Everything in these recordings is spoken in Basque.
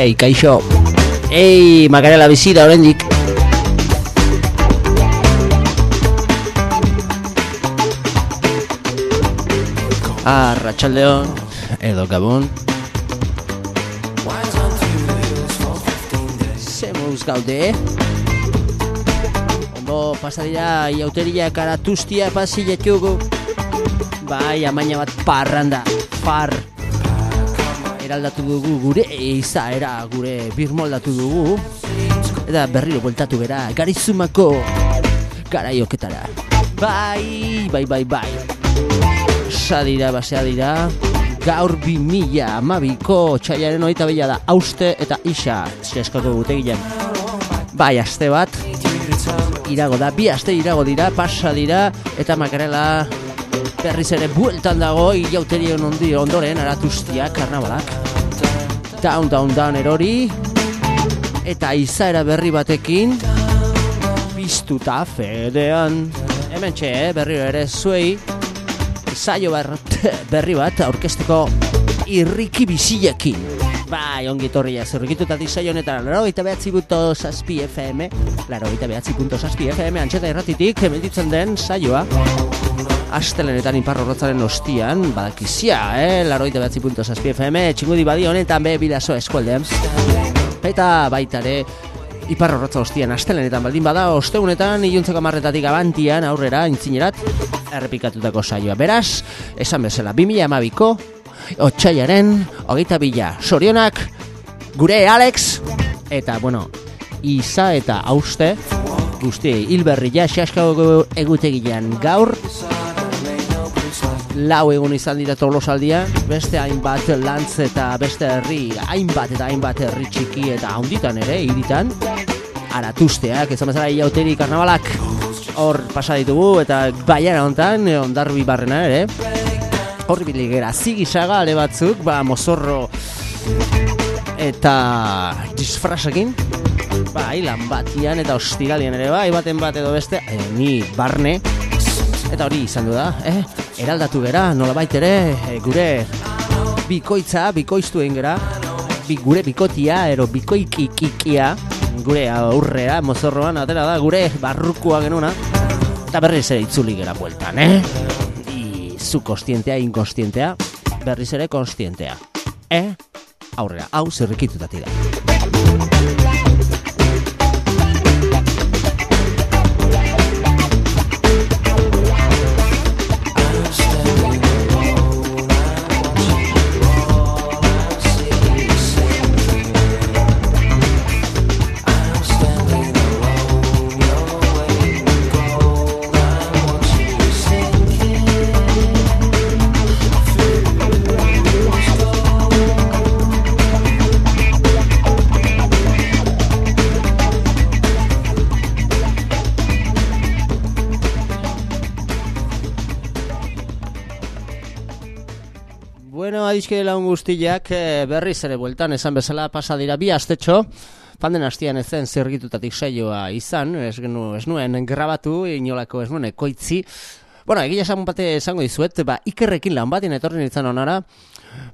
sei, kaixo. Ei, makarela bizita horrendik Arratxaldeon, edo gabon. Zemuz gaude Ondo pasadira iauteria karatuztia pasiletugu Bai, amaina bat parranda, par Eraldatu dugu gure izaera, gure birmoldatu dugu. Eta berriro bueltatu bera, garizumako garaioketara. Bai, bai, bai, bai. Sadira, basea dira Gaur bi mila amabiko txaiaren oita bila da. Auste eta isa Zeskako gute Bai, aste bat. Irago da, bi aste irago dira Pasa dira eta makarela. Berriz ere bueltan dago Iauterion ondi ondoren Aratuztia, karnabalak Down, down, down erori Eta izaera berri batekin Biztuta fedean Hemen txe, eh, berri ere zuei saio berri bat aurkesteko irriki bizilekin. Bai, ongi torria, zerrikituta dizaio honetan, laro eta behatzi punto saspi FM, laro eta behatzi punto saspi FM, antxeta erratitik, emititzen den saioa. Astelenetan inparro rotzaren ostian, badakizia, eh? Laro eta behatzi punto saspi FM, txingudi badi honetan be bidazo eskualdean. Eta baitare, Iparro rotza hostian astelenetan baldin bada osteunetan iluntzeko marretatik abantian aurrera intzinerat errepikatutako saioa. Beraz, esan bezala, 2000 amabiko, otxaiaren, hogeita bila, sorionak, gure Alex, eta, bueno, Isa eta Auste, guzti, hilberri ja, xaskago egutegian. Gaur, lau egun izan dira tolosaldia, beste hainbat lantz eta beste herri, hainbat eta hainbat herri txiki eta handitan ere, iritan, aratuzteak, ez amazara iauteri karnabalak, hor pasa ditugu eta baiara hontan eh, ondarbi barrena ere hor biligera zigisaga ale batzuk ba mozorro eta disfrasekin ba ilan batian eta ostiralian ere bai baten bat edo beste e, ni barne eta hori izan du da eh? eraldatu gera nola baitere e, gure bikoitza bikoiztu egin gera bi, gure bikotia ero bikoikikikia gure aurrea mozorroan atera da gure barrukua genuna eta berriz ere itzuli gera bueltan, eh? Zu kostientea, inkostientea, berriz ere kostientea. Eh? Aurrera, hau zerrikitutatik da. Adizke laun guztiak e, berriz ere bueltan esan bezala pasa dira bi astetxo Panden hastian ezen zergitutatik saioa izan, ez, genu, ez nuen grabatu, inolako ez nuen ekoitzi. Bueno, egia esan bate esango dizuet, ba, ikerrekin lan batien etorri nintzen onara,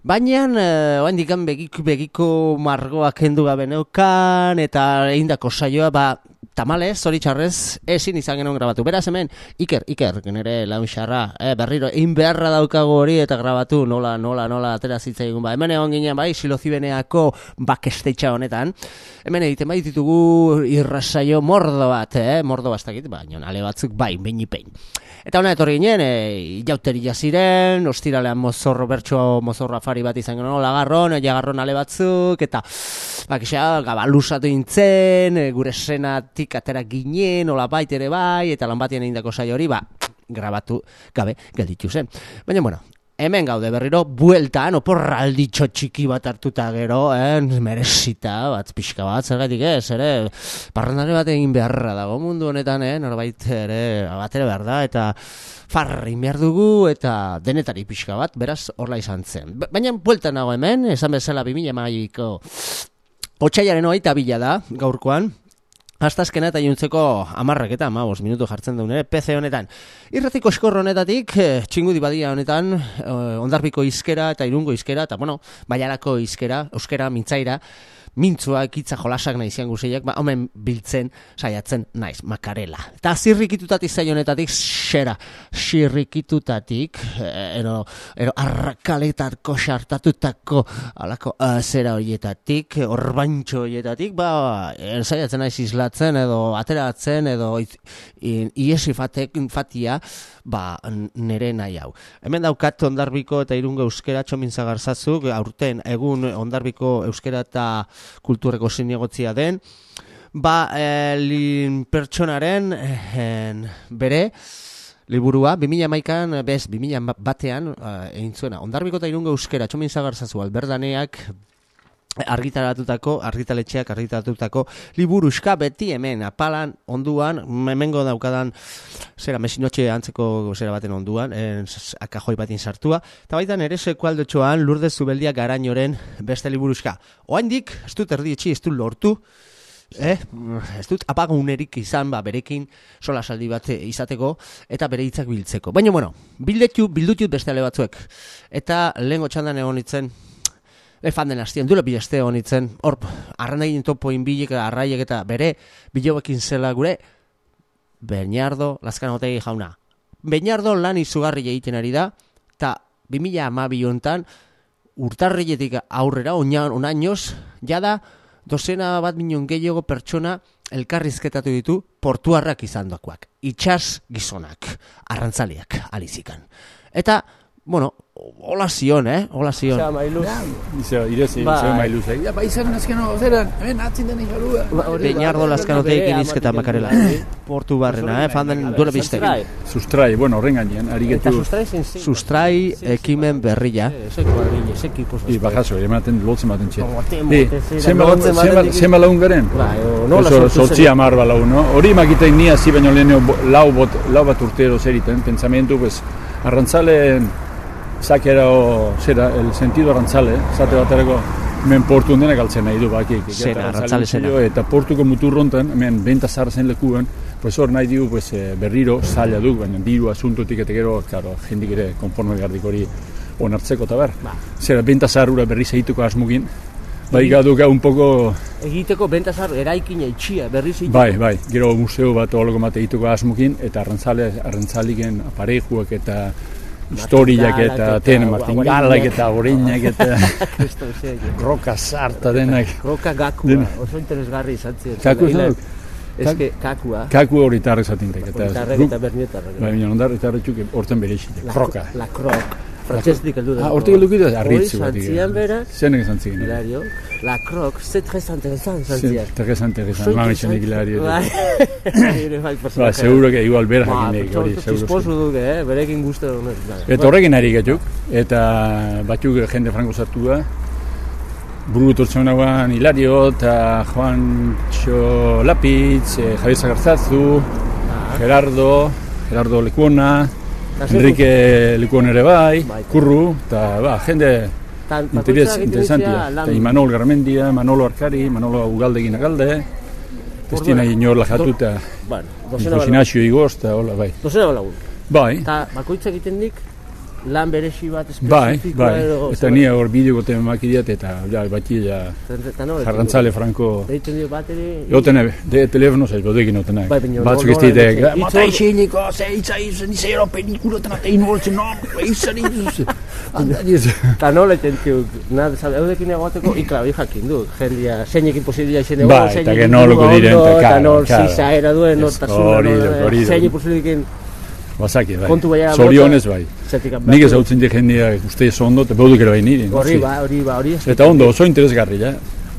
baina, e, oain dikan begiko margoak hendu gabe neukan, eta eindako saioa, ba, Tamales, hori txarrez, ezin izan genuen grabatu. Beraz hemen, Iker, Iker, genere launxarra, eh, berriro, egin beharra daukago hori eta grabatu, nola, nola, nola, atera zitzaigun ba. Hemen egon ginen, bai, silozibeneako bakesteitxa honetan. Hemen egiten bai ditugu irrasaio mordo bat, eh, mordo bastakit, baina ale batzuk bai, behin pein. Eta hona etorri ginen, e, jauteri jaziren, ostiralean mozorro bertso mozorro afari bat izan genuen, lagarron, jagarron ale batzuk, eta bakisa, gabalusatu intzen, e, gure senatik atera ginen, hola baitere bai, eta lan batien egindako saio hori, ba, grabatu gabe gelditu zen. Baina, bueno, hemen gaude berriro, bueltan, oporralditxo txiki bat hartuta gero, eh, merezita, bat pixka bat, zergatik ez, ere, parrandare bat egin beharra dago mundu honetan, eh, norbait ere, bat ere behar da, eta farri behar dugu, eta denetari pixka bat, beraz, horla izan zen. Baina, bueltan nago hemen, esan bezala 2000 maiko, Otsaiaren oaita bila da, gaurkoan, Aztazkena eta juntzeko amarrak eta amabos minutu jartzen duen, PC honetan. Irratiko eskorro honetatik, eh, txingudi badia honetan, eh, ondarbiko izkera eta irungo izkera, eta bueno, baiarako izkera, euskera, mintzaira, mintzuak, itza jolasak nahi zian guzeiak, ba, omen biltzen, saiatzen naiz, makarela. Eta zirrikitutatik zaionetatik, xera, zirrikitutatik, eh, ero, ero arrakaletako sartatutako, alako, uh, zera horietatik, orbantxo horietatik, ba, er, saiatzen naiz izlatzen, edo ateratzen, edo iesi fatia, ba, nere nahi hau. Hemen daukat ondarbiko eta irungo euskera txomin zagarzazuk, aurten egun ondarbiko euskera eta kultureko zinegotzia den, ba, e, lin pertsonaren e, bere, liburua, 2000 maikan, bez, 2000 batean, e, egin zuena, ondarbiko eta irungo euskera, txomin zagarzazu, alberdaneak, argitaratutako, argitaletxeak argitaratutako liburuska beti hemen, apalan, onduan, hemengo daukadan, zera, mesinotxe antzeko zera baten onduan, en, akajoi batin sartua, eta baita nere sekualdotxoan lurde zubeldia garainoren beste liburuska. Oaindik, ez dut erdi etxi, ez dut lortu, eh? ez dut apagunerik izan, ba, berekin sola saldi bat izateko, eta bere hitzak biltzeko. Baina, bueno, bildetu, bildutut beste ale batzuek. Eta lehengo txandan egon itzen, Efan den hastien, dula bilazte honitzen, hor, arrandagin topo inbilik, arraiek eta bere, bilobekin zela gure, Beñardo Laskanotegi jauna. Beñardo lan izugarri egiten ari da, eta 2000 amabi hontan, urtarrietik aurrera, onan, onainoz, jada, dozena bat minon gehiago pertsona elkarrizketatu ditu portuarrak izan dokoak. Itxas gizonak, arrantzaliak, alizikan. Eta, bueno, hola zion, eh? Hola zion. Zea mailu. Izo, irezi, ba, zeo mailu zei. Ja, ba, izan nazkeno, zeran, hemen atzin den ikarua. Peñardo laskan oteik inizketa makarela. Portu barrena, eh? Fandan duela bizte. Sustrai, bueno, horren gainean, ari getu. Eta sustrai zen zen. Sustrai ekimen berrilla. Ese kuadrille, ese ekipo I, bajazo, ematen lotzen maten txet. Zenba Zenba lagun garen? no, Soltzi amar ba lagun, no? Hori makitein nia zi baino leheneo lau, bat urtero zeriten, pensamentu, pues, arrantzalen zakera o, zera, el sentido arrantzale, zate baterako, hemen portu denak galtzen nahi du bakik. Zera, arrantzale zera. Eta portuko muturrontan, hemen benta zen lekuen, pues hor nahi digu pues, eh, berriro zaila du, baina diru asuntotik eta gero, claro, jendik ere konforme gardik hori onartzeko eta ber. Ba. Zera, benta zarura berri zeituko asmugin, bai gaduka un poco... Egiteko bentazar eraikin eitxia, berri zeitu. Bai, bai, gero museo bat oloko mate egituko asmukin, eta arrantzale, arrantzaliken aparejuak eta historiak eta ten martingalak eta orinak eta roka sarta denak. Roka gakua, oso interesgarri izan ziren. Kaku zau? Eske kakua. Kaku hori tarrek zatintek. Tarrek eta bernietarrek. Bai, minon ondar, eta horretxuk horten bere isitek. Kroka. La krok. Frantzestik heldu da. Ah, hortik heldu kitu arritzu bat. Hori zantzian bera. Zenek zantzien. Hilario. La krok, c'est très intéressant zantzian. Très intéressant. Mami txanik Hilario. Ba, seguro que igual bera jakinek. Ba, txisposu duke, eh? Berekin guzti honet. Eta horrekin ari gatuk. Eta batzuk jende franko zartu. Buru etortzen nagoan Hilario eta Juan Txo Lapitz, eh, Javier Zagartzazu, Gerardo, Gerardo Lekuona, Enrique Lekuon ere bai, Kurru, eta ba, jende interes, interesantia. Eta Imanol Garmendia, Manolo Arkari, Manolo Ugaldegin agalde, Testina inor lajatu eta Bueno, Josinazio igoz, eta hola, bai. Dozena balagun. Bai, Eta bakoitza egiten dik, lan beresi bat bai, espezifikoa bai. edo... Eta nia hor bideo gote makidiat eta ja, bati ja, Eta jarrantzale franko... Egiten dio bateri... Joten ebe, de telefono zaiz, bodekin noten nahi. Bai, baina Batzuk ez nola- mata isiniko, ze itza izan, izero pelikulotan atein holtzen, no, izan. Andariz. Eta nola egiten diuk, nada, sabe, eudekin egoteko, ikla, hori jakin du, jendia, zeinekin posibilia izen Bai, eta que nolako diren, eta eta nol zizaera duen, nortasuna, hori da, Basaki, bai. Kontu baina Zorionez, bai. zetik Nik ezautzen di jendea uste ondo, eta beuduk ero bai niri. Noski. ba, hori ba, hori Eta ondo, oso interesgarri, ja.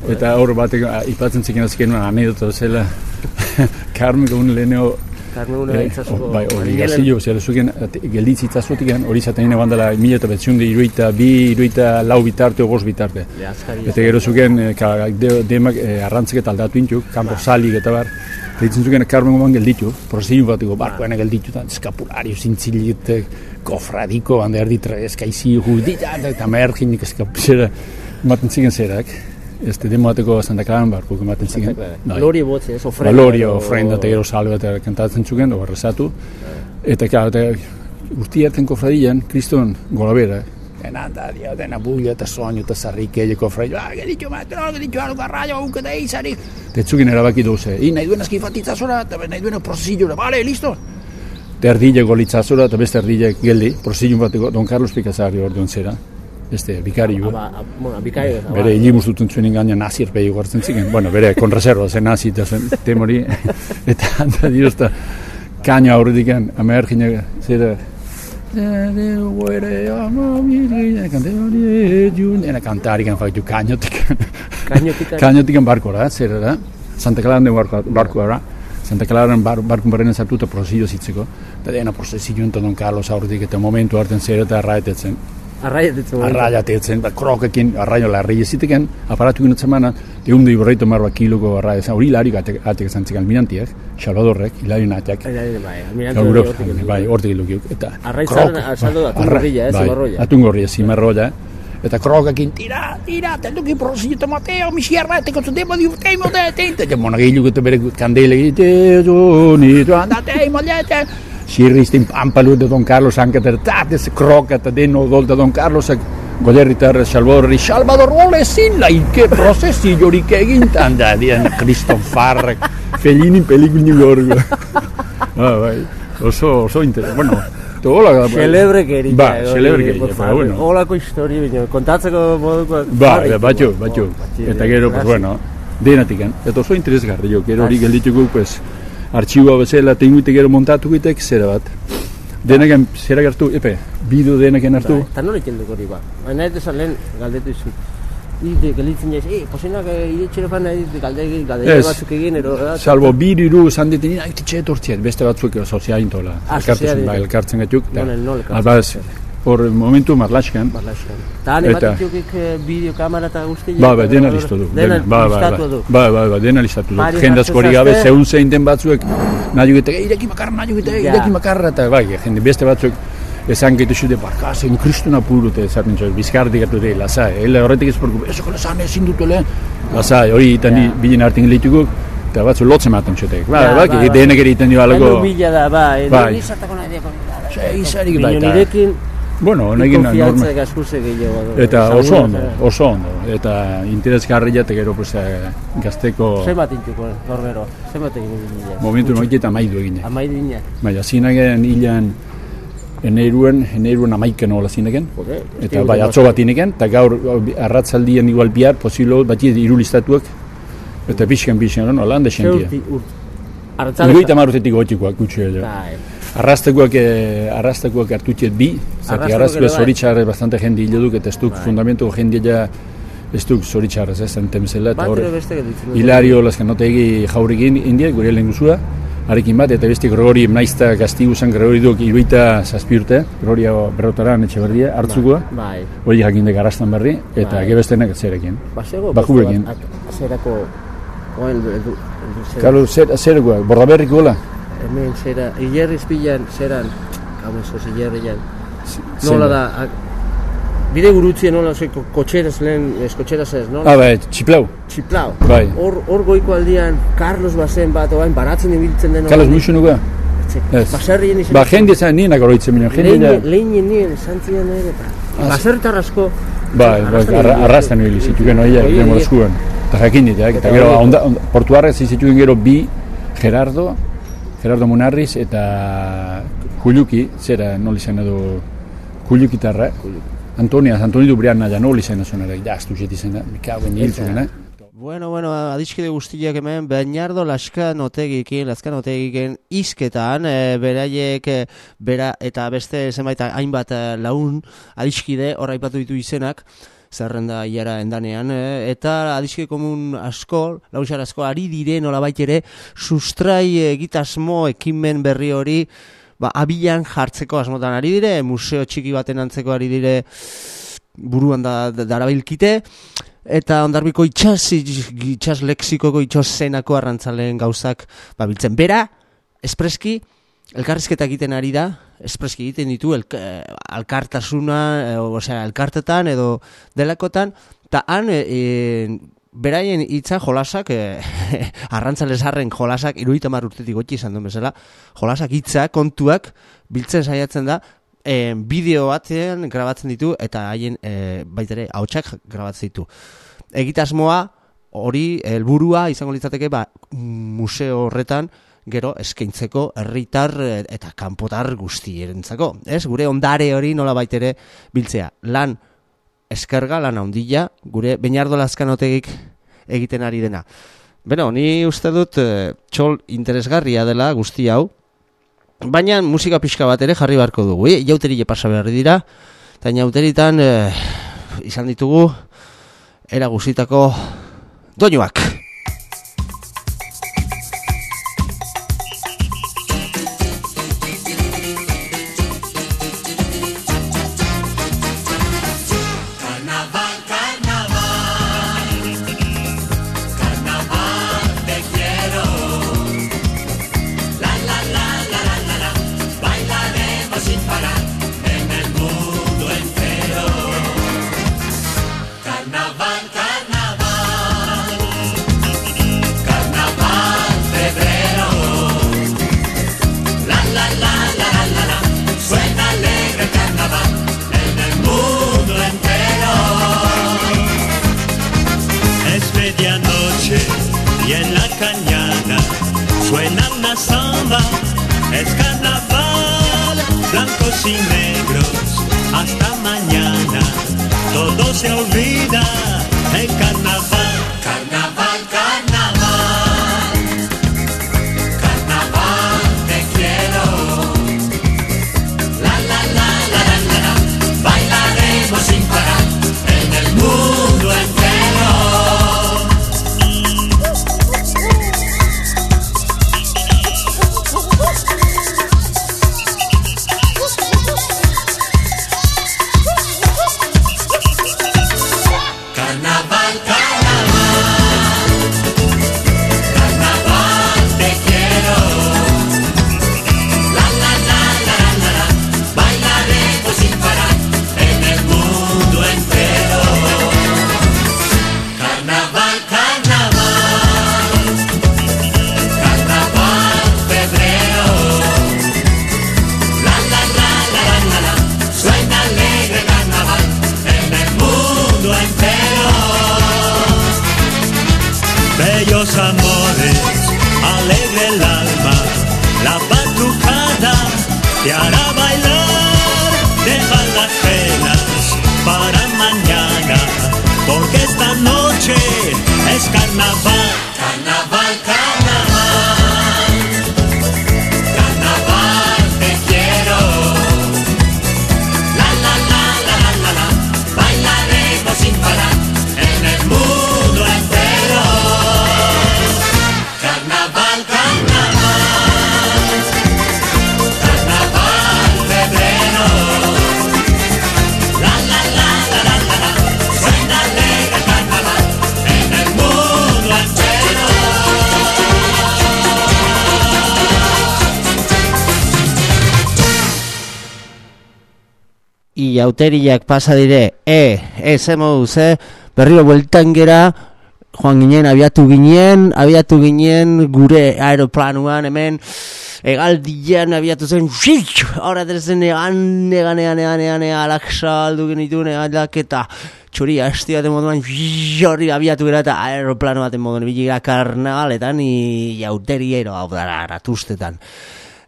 Eta hor batek ipatzen ziken azken anedota zela. Carmen un leneo Carmen una eh, itzazuko... bai, hori zera zuken gelditzi itzazutik, hori zaten bandala mila eta betziunde iruita, bi, iruita, lau bitarte, ogos bitarte. Eta gero zuken, eh, demak eh, arrantzek eta aldatu intzuk, kanpo salik eta bar. Eta ditzen zuken, Carmen goman gelditu, prozio batiko, barkoena gelditu, eta eskapulario zintzilit, kofradiko, hande erditra, eskaizi, judita, eta merginik eskapuzera, ematen ziken zerak. Este demo bateko Santa Clara barko ematen ziken. Bai. Lori botze, ez, ofrenda. Valorio, ofrenda, eta gero salve eta kantatzen zuken, o rezatu. Eta, claro, eta urti hartzen kofradian, kriston gola bera, Dena, da, dio, dena buio eta soinu eta zarrike, joko frei, ah, gelitxo, maestro, gelitxo, algo arraio, auke da izari. Tetzukin erabaki duze, i, nahi duena skifatitza eta nahi duena prozillura, bale, listo? Eta erdile golitzazora eta beste erdile geldi, prozillun bateko, Don Carlos Pikazari orduan zera. Beste, bikari. Aba, bueno, bikari. Bere, hili mustutun zuen ingaina nazir pehi guartzen ziken. Bueno, bere, kon reserva, zen nazi eta zen temori. eta handa dirozta, kaina aurretikan, ama ergine, zera, Ena kantarikan faktu kainotikan. Kainotikan? Kainotikan barkora, zer da? Santa Clara barko, barkora. Santa Clara bar, barkun barrena sartuta prosillo zitzeko. Eta dena prozesillo ento Don Carlos aurretik eta momentu hartzen zer eta arraetetzen. Arraiatetzen. Arraiatetzen, da krokekin, arraio larri eziteken, aparatu ginen zemana, egun da iborreito marba kiloko arraia zen, hori hilari atek, atek zantzikan minantiak, Salvadorrek, hilari natiak. Bai, minantiak. Bai, hortik ilukiuk. Eta Arraitzaren, saldo da, atungorrilla, ez, zimarroia. Atungorria, zimarroia. Eta krokekin, tira, tira, tenduki prosillo Mateo, mi sierra, te consentemo di un teimo de tente. Eta monagilu gute bere kandele, te, zoni, andate, mollete, Sirristin pampalu de Don Carlos anche per tates crocata de no volta Don Carlos golerri ter Salvador Salvador Ole silla il che processi giori che intanda di Cristo Farr Fellini pellicoli New York ah vai lo so so inter bueno Hola, celebre quería. Va, celebre pero bueno. Hola con historia, baina kontatzeko moduko. Ba, batxo, batxo. Eta gero, pues bueno, denatikan. Eta oso interesgarri jo, gero hori geldituko, pues, artxiboa bezala tenguite gero montatu gitek, zera bat. Denaken, zera gertu, epe, bidu denaken hartu. Eta nola ikendu hori ba. Baina ez desan lehen galdetu izu. Ide, galitzen jaiz, eh, posinak ide txere fan nahi galdegi, galdegi batzuk egin, ero... Salbo, biru iru zandeten, nahi titxe etortziet, beste batzuk sozialintola. Ah, sozialintola. Ba, elkartzen gatuk. Nola, nola por momentu marlaskan. Marlaskan. Ta bat ditukik bideo kamera eta guzti? Ba, ba, dena listo du. Dena listatu du. Ba, ba, ba, dena listatu du. Jende askori gabe, zehun zein den batzuek, nahi gute, ireki makarra, nahi gute, ireki makarra, eta bai, jende beste batzuek, esan gaitu zude, baka, zein kristun apuru, eta esaten zuen, bizkardik atu de, lasai, ele horretik ez porku, eso kola zane, ezin dutu lehen, lasai, hori eta ni bilin hartin lehituko, eta batzu lotzen maten txutek. Ba, ba, ba, denek egiten dio alago. Eno bila da, ba, bai. nizartako nahi diako. Izarik bai, Nirekin, Bueno, negin normal. gehiago. Eta oso ondo, oso ondo. Eta interesgarri jate gero pues, eh, gazteko... Zer bat intuko, norbero? Zer bat egin dira? Momentu noiz eta amaidu egin. Amaidu egin. Bai, azinagen hilan eneruen, eneruen amaiken hola zinagen. Eta bai, atzo bat inegen, eta gaur arratzaldien igual bihar, posilo, bat iru listatuak. Eta pixken pixken, no, lan desen dia. Iruita marutetik gotikoak, gutxi edo. Bai. Arrastekoak, eh, arrastekoak hartutiet bi, zati arrastekoak zoritxarrez bastante jende hilo duk, eta ez duk bai. fundamentu jende ja ez duk zoritxarrez, ez zentem zela, eta horre, hilario laskan notegi jaurik indiak, gure lehen guzua, arekin bat, eta beste Gregori naizta gaztigu zen Gregori duk iruita zazpiurte, Gregori berrotaran etxe berdia, hartzukoa, bai. hori jakin de garastan berri, eta bai. gebestenak zerekin. Basego, bakubekin. Zerako, oen, Carlos, zerako, bordaberriko gola? Hemen zera, hilerri pilan zeran, ez hilerrian, nola da, bide gurutzien nola, ose, kotxeraz lehen, ez kotxeraz ez, nola? Ah, bai, txiplau. Txiplau. Bai. Hor, hor goiko aldian, Carlos bazen bat, oain, baratzen ibiltzen den. Carlos Muxu nuga? Ez. Baserrien izan. Ba, jende zan nien agoroitzen minio, jende da. Lehen nien, zantzian ere, ba. Baserritar asko. Bai, arrastan hili zituken, oia, demo eskuan. Eta jakin dit, eta gero, portuarrez zituen gero bi, Gerardo, Gerardo Munarriz eta Kuluki, zera noli zen edo Kulukitarra. Antonia, Antonio Dubrian naia noli zen ezo nire, jaztu zeti zen, mikauen hil zuen, eh? Bueno, bueno, adiskide guztiak hemen, Bainardo Laskan otegikin, Laskan otegikin izketan, e, beraiek, e, bera, eta beste zenbait hainbat e, laun adiskide, horra ipatu ditu izenak, zerrenda iara endanean, e, eta adiske komun asko, lausar asko, ari dire nola ere, sustrai egitasmo ekimen berri hori, ba, abilan jartzeko asmotan ari dire, museo txiki baten antzeko ari dire, buruan da, darabilkite, eta ondarbiko itxas, itxas leksikoko itxos zenako arrantzaleen gauzak babiltzen. Bera, espreski, elkarrizketa egiten ari da, espreski egiten ditu el, eh, alkartasuna, e, osea, elkartetan edo delakotan, eta han, e, beraien hitza jolasak, e, arrantzales jolasak, iruita urtetik gotxi izan duen bezala, jolasak hitza, kontuak, biltzen saiatzen da, e, bideo batean grabatzen ditu eta haien e, baitere hautsak grabatzen ditu. Egitasmoa hori helburua izango litzateke ba, museo horretan gero eskaintzeko herritar eta kanpotar guztierentzako. Ez gure ondare hori nola baitere biltzea. Lan eskerga lan handia gure Beñardo Lazkanotegik egiten ari dena. Beno, ni uste dut e, txol interesgarria dela guzti hau. Baina musika pixka bat ere jarri beharko dugu. E, jauteri pasa behar dira. Eta jauteritan e, izan ditugu era guztitako doinuak. Jauteriak pasa dire, e, ez emoduz, e, berriro bueltan gera, joan ginen, abiatu ginen, abiatu ginen gure aeroplanuan, hemen, egaldian abiatu zen, xik, horra dezen egan, egan, egan, egan, egan, egan, alaksa aldu genitu, egan, eta txuri hasti baten moduan, jorri abiatu gara eta aeroplanu baten moduan, bila karnavaletan, i jauteriero, hau dara, ratuztetan.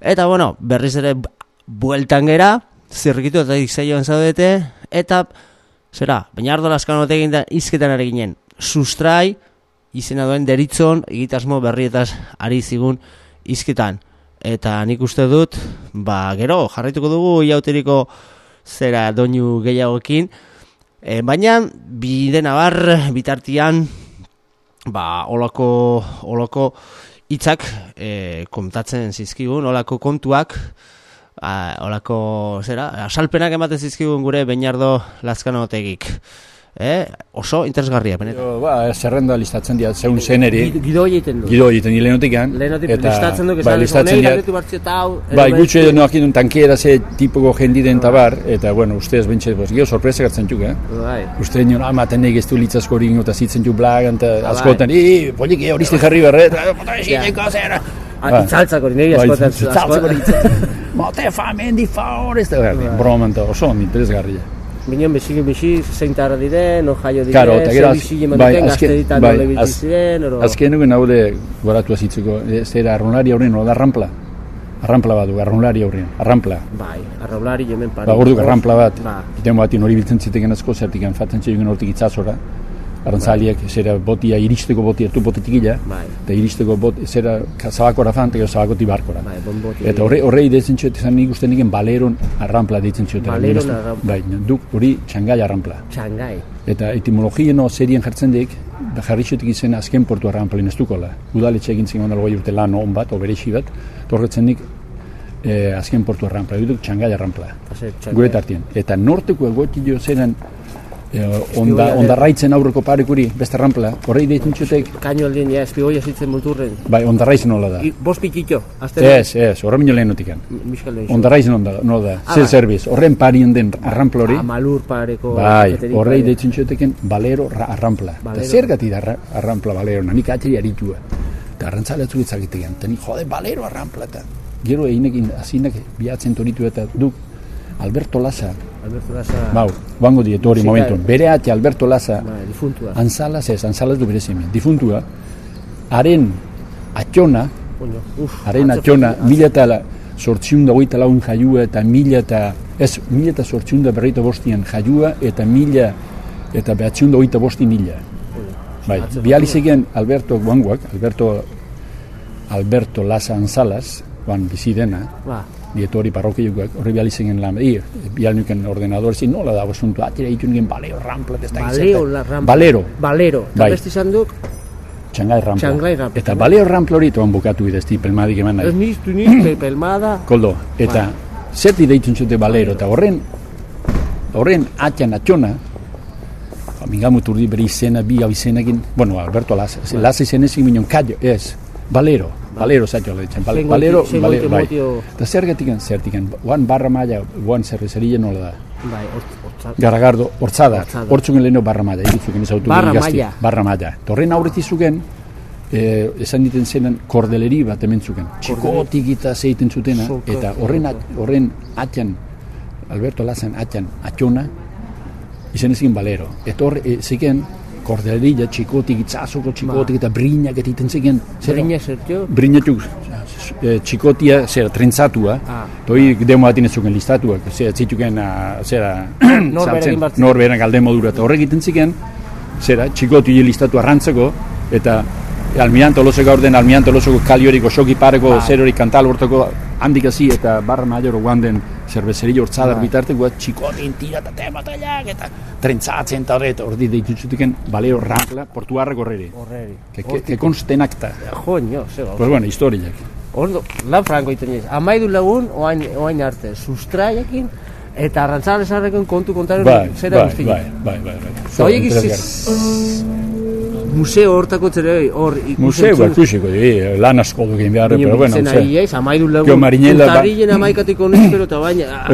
Eta, bueno, berriz ere, bueltan gera, zirrikitu eta izailoan zaudete, eta, zera, baina ardo laskan egin da izketan ari ginen, sustrai, izena duen deritzon, egitasmo berrietaz ari zigun izketan. Eta nik uste dut, ba, gero, jarraituko dugu iauteriko zera doinu gehiagokin, e, baina, bide nabar, bitartian, ba, olako, olako, itzak e, kontatzen zizkigun, olako kontuak, a, olako, zera, asalpenak ematen zizkigun gure Beñardo Lazkanotegik. Eh? Oso interesgarria, benetan. ba, zerrenda listatzen dira, zeun zeneri. Gido egiten du. Gido egiten dira lehenotik gan. Lehenotik, eta, listatzen du, ba, listatzen dira. Ba, gutxe edo noak idun tankiera ze tipoko jendiden eta bar, eta, bueno, ustez bentsa, pues, gio sorpresa gartzen txuk, eh? Bai. Uste nion, ama, ah, tenek ez du litzazko hori eta zitzen txuk blagan, eta bai. askotan, i, polik, hori jarri berre, eta, pota, esin, eko, zera. Itzaltzak hori, nire askotan. Itzaltzak hori. mote fa, mendi fa, hor ez da, bai. broma, oso, interesgarria. Binen bezik bizi zeintara diren, no jaio diren, claro, zer jemen bai, duten, gazte ditan bai, nole bizi ziren, oro... Azken nuken hau de, goratu azitzeko, e, zer arronlari horren, no da arrampla? Arrampla bat du, arronlari horren, arrampla. Bai, arronlari jemen pari. Ba, gordu arrampla bat, ba. iten bat, hori biltzen ziteken asko, zertik fatzen txekin hortik itzazora arantzaliak bai. zera botia iristeko botia tu botetik ila bai. eta iristeko bot zera zabakora fan eta zabakoti barkora bai, eta horre horre idezen txot izan nik uste niken baleron arrampla ditzen txot. Baleron arrampla bai, duk hori txangai arrampla. Txangai. Eta etimologien no serien jartzen dik jarri xotik izan azken portu arrampla ineztuko la udaletxe egin zingon algoi urte lan on bat oberexi bat torretzen dik eh, azken portu arrampla. Duk txangai arrampla. Gure tartien eta norteko egoti jo zeran Eh, onda raitzen aurreko parekuri beste rampla horrei deitzen zutek kaino aldien ja espigoia zitzen muturren. Bai onda raitzen nola da. Bos pitito aste es es horre mino lehenotikan onda raitzen onda nola da ah, zer service. Horren parien den arrampla hori. Amalur pareko bai horrei deitzen zuteken balero arrampla eta zer gati da arrampla balero nanik atxeri aritua. Eta arrantzale atzuk itzakitean teni jode balero arrampla eta gero einekin azinak biatzen toritu eta duk Alberto Laza. Alberto Laza. Bau, bango diet hori momentu. Bere ate Alberto Laza. Ba, difuntua. Anzalaz ez, anzalaz du bere zemen. Difuntua. Haren atxona, haren atxona, mila eta sortziun da goita laun jaiua eta mila eta, ez, mila eta sortziun da berreita bostian jaiua eta mila eta behatziun da goita bosti mila. Bai, bializegen Alberto Guanguak, Alberto, Alberto Laza Anzalaz, guan bizi dena, ba dietori parrokiak horri biali zingen lan, i, bial nuken ordenador, zin nola dago esuntu, atira ditu nuken baleo rampla, ez da Baleo la rampla. Balero. Balero. Bai. Eta izan duk? Txangai rampla. Txangai rampla. Eta baleo rampla hori toan bukatu idazti pelmadik eman nahi. Ez niztu niztu pelmada. Koldo, eta bai. zerti deitzen zute balero, eta horren, horren atxan atxona, mingamu turdi beri izena, bi hau izenekin, bueno, Alberto Laza, bai. Laza izenezik minon, kallo, ez, balero. Balero zaito le ditzen. Balero, balero, bai. Da zer gatikan, zer tikan. Oan barra maia, oan zerrezerile nola da. Bai, Garagardo, hortzada. Hortzun leheno barra maia. Iritzuken ez autu barra maia. Barra maia. Torren aurreti zuken, eh, esan diten zenen kordeleri bat hemen zuken. Txikotik eta zeiten zutena. Eta horren, horren atxan, Alberto Lazan atxan, atxona, izan ezin balero. Eta horre, e, kordelerilla, txikotik, itzazoko txikotik, eta brinak egiten ziken. Brina zertio? Brina txuk, eh, txikotia, zer, trentzatua, ah. toi demo batin ez zuken listatua, zer, zituken, ah, zera, norberan galde modura, eta horrek egiten ziken, zera, txikotu listatu arrantzeko, eta almianto loze gaur den almianto lozeko kaliorik osoki pareko bai. zer hori kantal bortoko handik hasi eta barra maior oguan den zerbezeri jortzadar bai. bitarte guat txikotin tira eta temataiak eta trentzatzen eta horret ordi deitu zutiken baleo rankla portuarra gorreri horreri. Que, que, que consten acta jo, nio, zego pues bueno, historiak. Ordo, lan franko iten ez, amaidu lagun oain, oain arte, sustraiakin eta arrantzalesarrekin kontu kontaren bai, zera bai, bai, bai, bai, bai, bai, museo hortako zere hor museo bat ikusiko di lan asko du egin behar pero bueno no sé amaidu lagu marinela amaikatiko nes pero ta baina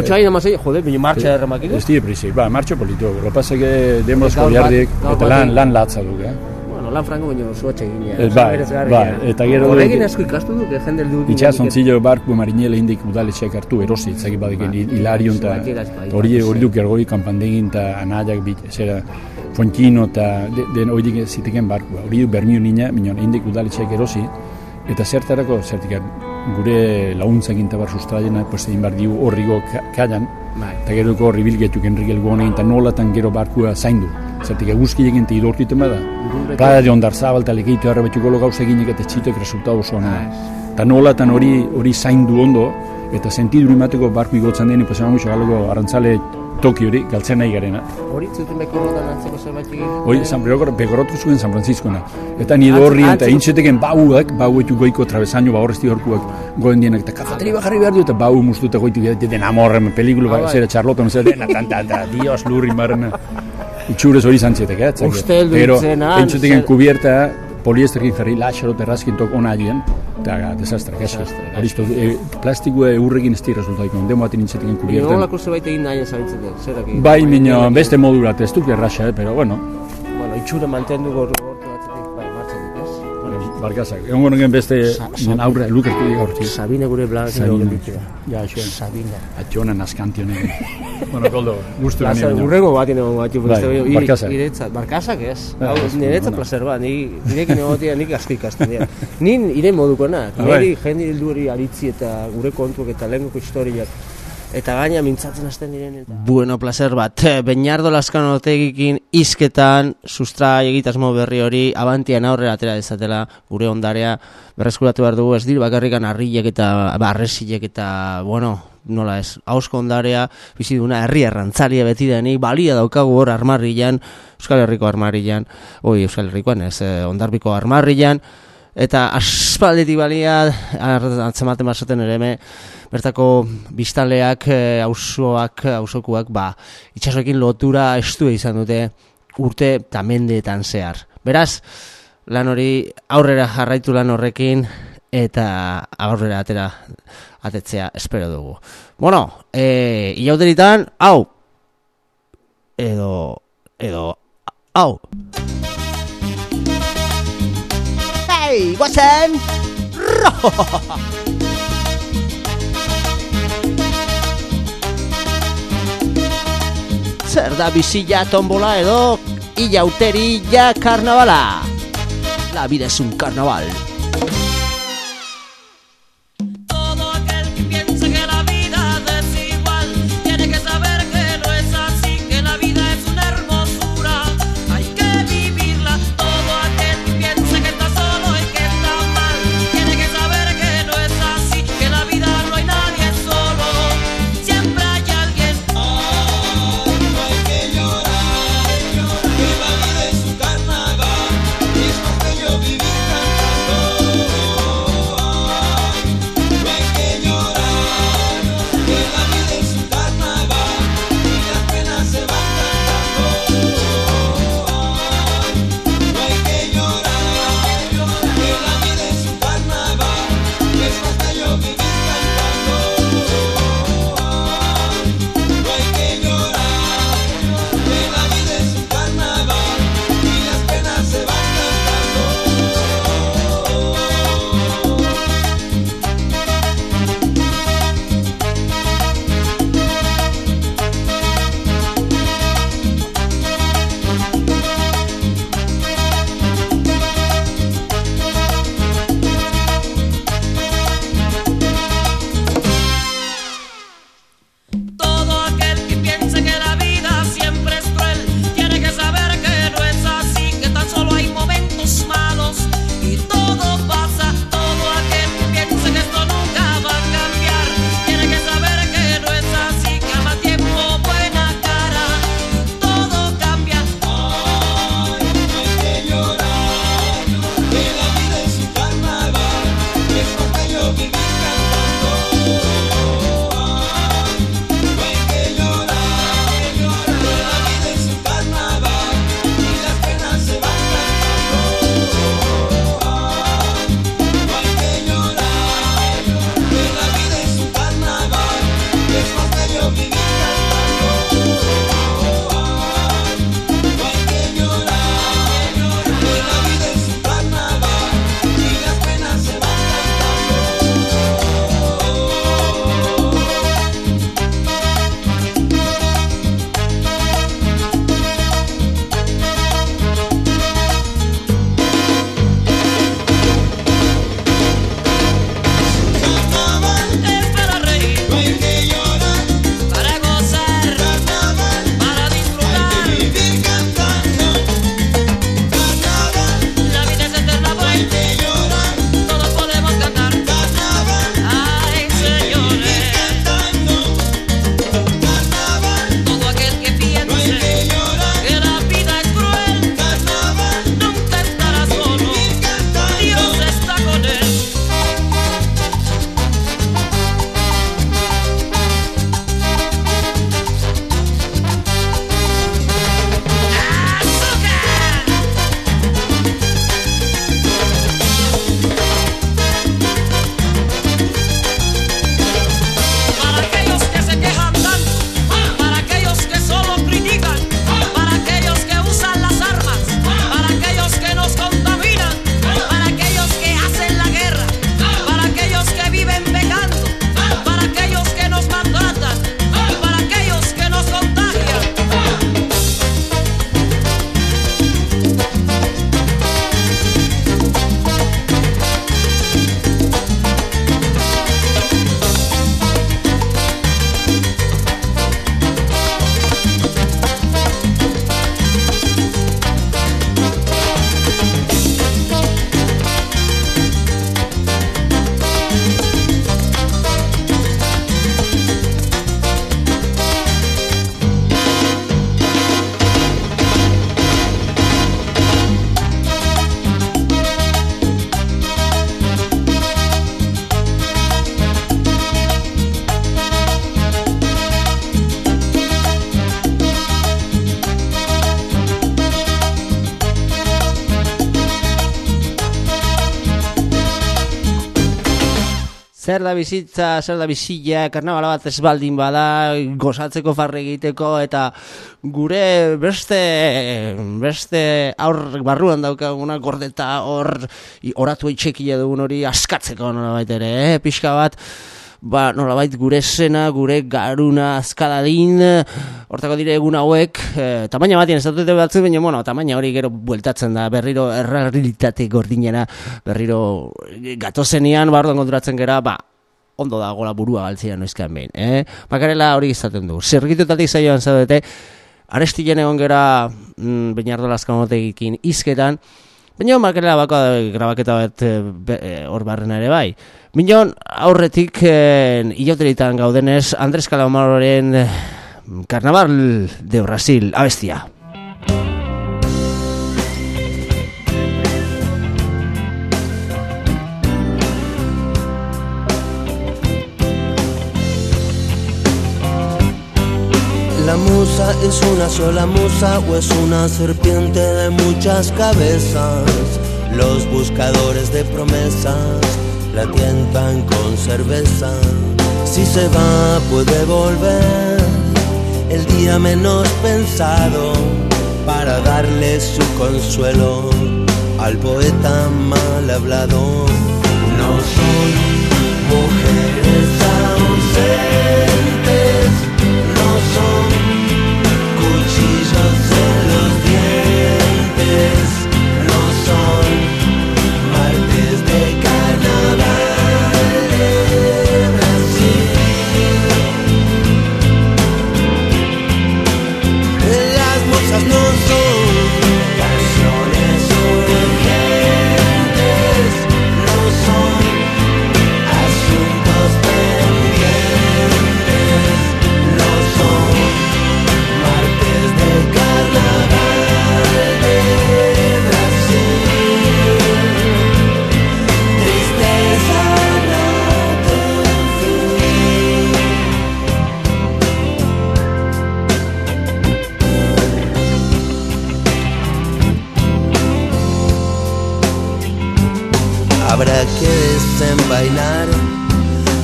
otsain amasei jode baina marcha de remakiko esti prisi ba marcha polito lo pasa que demos cobiardik eta lan lan latza du eh? Bueno lan franco baina oso atxeginia ba, ba, eta gero horrekin asko ikastu du que jende du itxasontzilo barku marinela indik udaletxeak hartu erosi etzaki badiken hilarion eta hori hori du gergoi kanpandegin eta anaiak bit zera Fontino eta den oidik ziteken barkua. Hori du bermio nina, minon, indik udaletxeak erosi, eta zertarako, zertik gure launtzak intabar sustraiena, pues egin behar diu horrigo kailan, bai. eta gero duko horri bilgetuk Enrique Elgonein, eta nolatan gero barkua zaindu. Zertik eguzki egin eta idortu iten bada. Playa de ondar zabal eta legeitu harra betuko gauz eginek eta txitek resultatu oso ah, Eta nolatan hori hori zaindu ondo, eta sentidu imateko barku igotzen deni, pues eman galego arantzale toki hori galtzen nahi garena. Hori zuten bekorotan antzeko zerbait egin? Hori, San bekorotu zuen San Franciscona. Eta ni horri eta intzeteken bauak, bauetu goiko travesaino ba horrezti horkuak goen dienak, eta kafeteri bajarri behar du, eta bau mustu eta goitu gede, den amorren, pelikulu, ah, bai. zera charlota, no zera, dena, tanta, ta, dios, lurri, marrena. Itxurez hori zantzetek, eh? Ustel dutzen, ah, Pero, entzuteken kubierta, poliesterkin jarri, laxero, terrazkin tok ona adien, eta desastre, gaso. Aristo, e, plastiko urrekin ez dira resulta ikon, demo batin nintzetiken kubierten. Ego lako zebait egin nahi ezabitzete, zerak egin? Bai, minio, beste modura, ez duk erraxa, eh, pero bueno. Bueno, itxura mantendu gortu barkazak. Egon goren beste aurre lukertu dira horti. Sabine gure blan Sabine. Ja, xo. Sabine. Atxona naskanti honen. bueno, koldo, gustu da nire. Urrengo bat ino bat, bai, barkazak. Iretzat, barkazak ez. Bai, niretzat placer bat, nirekin egotia nik asko ikasten dira. Nin ire moduko na, bai. niri jendi hildu hori aritzi eta gure kontuak eta lehengoko historiak eta gaina mintzatzen hasten diren eta... Bueno, placer bat, Beñardo Lascano otegikin izketan sustra egitasmo berri hori abantian aurrera atera dezatela gure ondarea. Berreskuratu behar dugu ez dir bakarrikan harrilek eta barresilek eta, bueno, nola ez, hausko ondarea bizi duna herri errantzaria beti denik, balia daukagu hor armarrilan, Euskal Herriko armarrilan, oi Euskal Herrikoan ez, eh, ondarbiko armarrilan, eta aspaldetik balia, atzematen basaten ere me, bertako biztaleak, eh, auzoak, auzokuak, ba, itxasoekin lotura estu izan dute urte eta mendeetan zehar. Beraz, lan hori aurrera jarraitu lan horrekin eta aurrera atera atetzea espero dugu. Bueno, e, ilauderitan, hau, edo, edo, hau. Hey, guazen! zer da bizilla tombola edo. La vida es un carnaval. Zer da bizitza, zer da bizitza, karnabala bat ez baldin bada, gozatzeko farre egiteko, eta gure beste, beste aur barruan daukaguna gordeta hor, oratu eitxekia dugun hori askatzeko nola ere, eh? pixka bat, ba, nolabait gure sena, gure garuna azkadalin, hortako dire egun hauek, e, tamaina batien ez dut batzu, baina, bueno, tamaina hori gero bueltatzen da, berriro errealitate gordinena, berriro gatozenian, ba, orduan konturatzen gera, ba, ondo da gola burua galtzea noizkean behin, eh? Bakarela hori izaten du. Zergitutatik zaioan zaudete, arestilen egon gera, mm, bainardo lazkamotegikin izketan, Baina markela bako grabaketa bat eh, hor barren ere bai. Minon aurretik eh, ilauteritan gaudenez Andres Calamaroren eh, Carnaval de Brasil, abestia. Musa es una sola musa o es una serpiente de muchas cabezas. Los buscadores de promesas la tientan con cerveza. Si se va puede volver el día menos pensado para darle su consuelo al poeta mal hablado. No son mujeres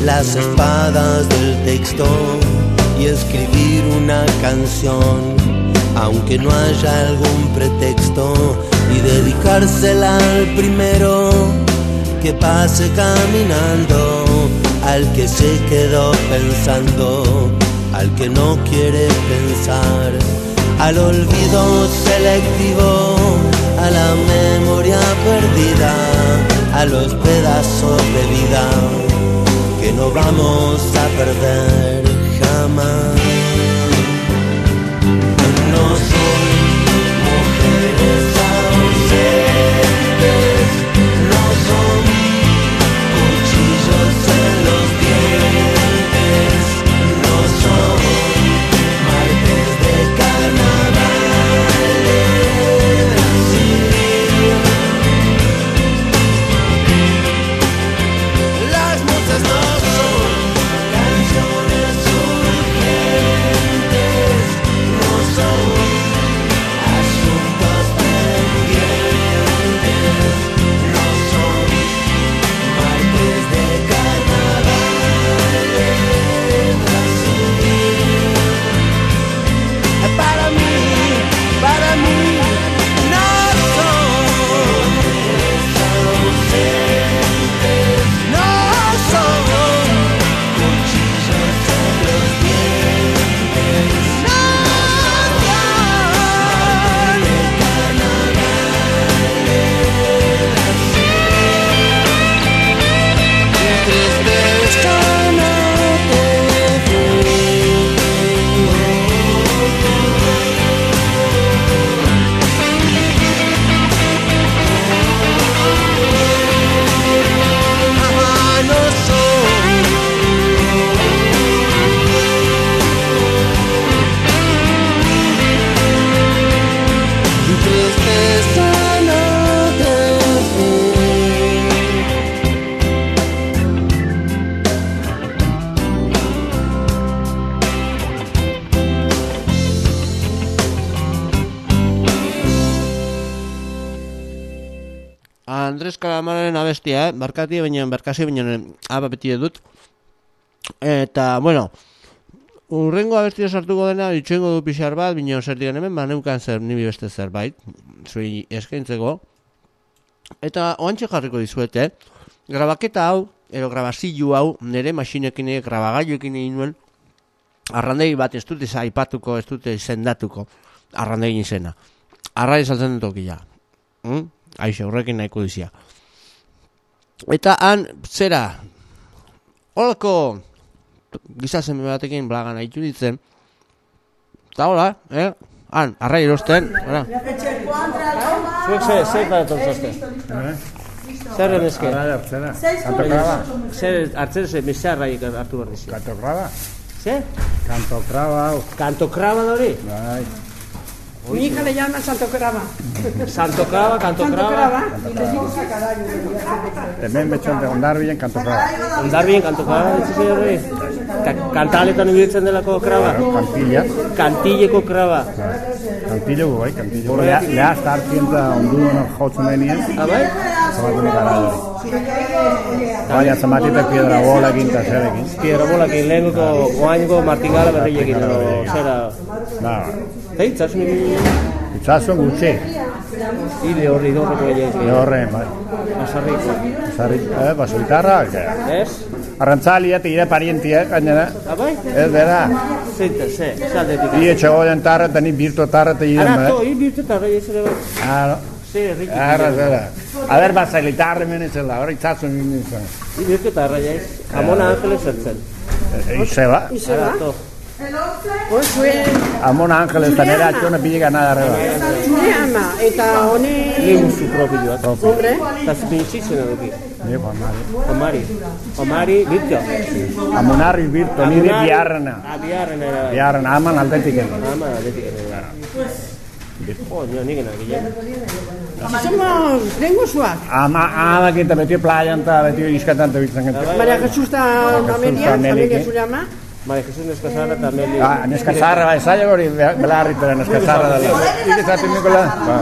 las espadas del texto y escribir una canción, aunque no haya algún pretexto, y dedicársela al primero que pase caminando, al que se quedó pensando, al que no quiere pensar, al olvido selectivo, a la memoria perdida, a los pedazos de vida que no vamos a perder jamás. Abestia, eh? barkati baina, barkasi baina, abapeti dut. Eta, bueno, urrengo abestia sartuko dena, ditxoengo du pixar bat, baina zertik hemen, ba, neukan zer, nibi beste zerbait, zui eskaintzeko. Eta, oantxe jarriko dizuete, eh? grabaketa hau, edo grabazillu hau, nire masinekin, grabagailuekin egin nuen, arrandegi bat ez dute aipatuko, ez dute zendatuko, arrandegi izena. Arrai saltzen dut okila. Mm? Aixe, horrekin nahiko dizia. Eta han, zera, holako, gizazen batekin blagan haitu ditzen, eta hola, eh? Han, arrai erosten, ara. Zuek ze, ze bat etortzazte? Zer emezke? Arrai hartzera. Kanto graba. Zer hartzen ze, beste arrai hartu behar dizia. Kanto graba. Ze? Kanto graba. hau. Kanto kraba da hori? Bai. Mi hija le llama Santo Crava. Santo kraba, kanto Santo kraba. Crava. Y les digo sacadayo. Hemen betxon de ondarbien kanto graba. Ondarbien kanto kraba ditzu zei hori? Ka kantaletan ibiltzen delako kraba? Kantilla. Kantilleko kraba. Kantilla gu bai, kantilla. Lea, lea startien eta ondu jotzen denien. Abai? Zabatun gara hori. Baina zamatitak piedra bolekin eta zerekin. Piedra bolakin lehenko oainko martingala berriekin. edo Zera... Ba, Eta itzasun egin itzasun gutxi. Ide horri dorreko egin. Horren, bai. Asarriko. Zarri, eh, basoitarra, que... Ez? Arrantzalia eta ire parientia, gainera. Abai? Ez bera. Zeite, ze, ze aldetik. Ie txegoien tarra eta ni birtu tarra eta ire, Ara, to, eh? hi birtu eta rei ezere bai. Aro. Arra, zera. A ber, basailitarra menitzela, hori itzasun nintzen. Hi birtu eta rei ez. Amona Angeles zertzen. Izeba. Y se va. to. Pues fue Amon Angeles eta nera atxona pile gana darreba. Zure ama. Eta honi... Lehen zu propioak. Hombre. Eta zipintzitzen eduki. Ni, Amari. Omari. Omari, birtu. Amonarri birtu, nire biharrena. Ah, biharrena era bai. Biharrena, aman aldetik egin. Ama, aldetik Oh, nio, nik enak, gile. Si somos lenguasuak. Ama, ama, kita beti playan eta beti izkatan eta bitzen gente. María Jesús está Amelia, Amelia su llama. Maria Jesus Neskazarra eta Meli. Ah, neska zarra bai, zaila hori belarri tera neska zarra dela. Ike zaten Nikola? Ba.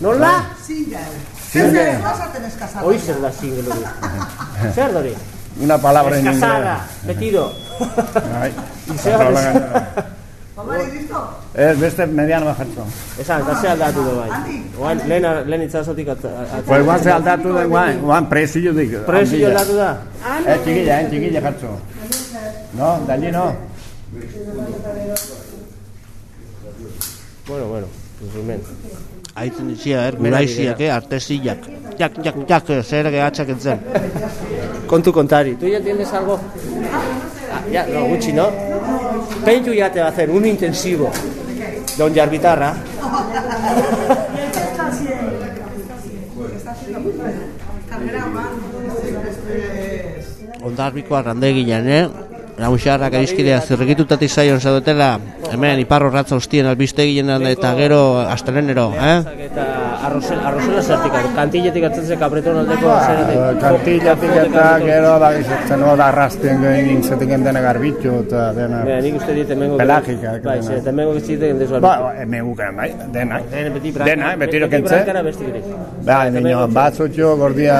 Nola? Zinge, Hoi zer da single hori. Zer dori? una palabra en inglés. Neskazarra, betido. Bai. Zer Ez, beste mediano bajartzo. Esan, eta ze aldatu du bai. Oain, lehen, lehen itzazotik atzatu. Pues guan ze aldatu den guan, guan presillo dik. Presio aldatu da? Eh, txikilla, eh, txikilla jartzo. No, dalli no. Bueno, bueno, pues hemen. Aitzen ditxia, er, guraiziak, eh, artesiak. Jak, jak, jak, zer gehatxak entzen. Kontu kontari. ¿Tú ya entiendes algo? Ah, ya, no, gutxi, ¿no? Pentu ya te va a hacer un intensivo. Don Jarbitarra. Ondarbiko arrandegian, eh? Nagusiarrak erizkidea zirrikitutatik zaion zaudetela, hemen iparro ratza hostien albiste eginen eta gero astelenero, eh? Eta arrozela, arrozela zertik, kantilletik atzen kabreton aldeko zeretik. Kantillatik eta gero da gizatzen hor arrastien gehen intzetik dena garbitxo eta dena... Mira, nik uste dit hemengo... Pelagika, Bai, eta hemengo gitziten dezu Ba, hemen guken, bai, dena. Dena betiro beti kentze. Ba, nino, batzutxo gordia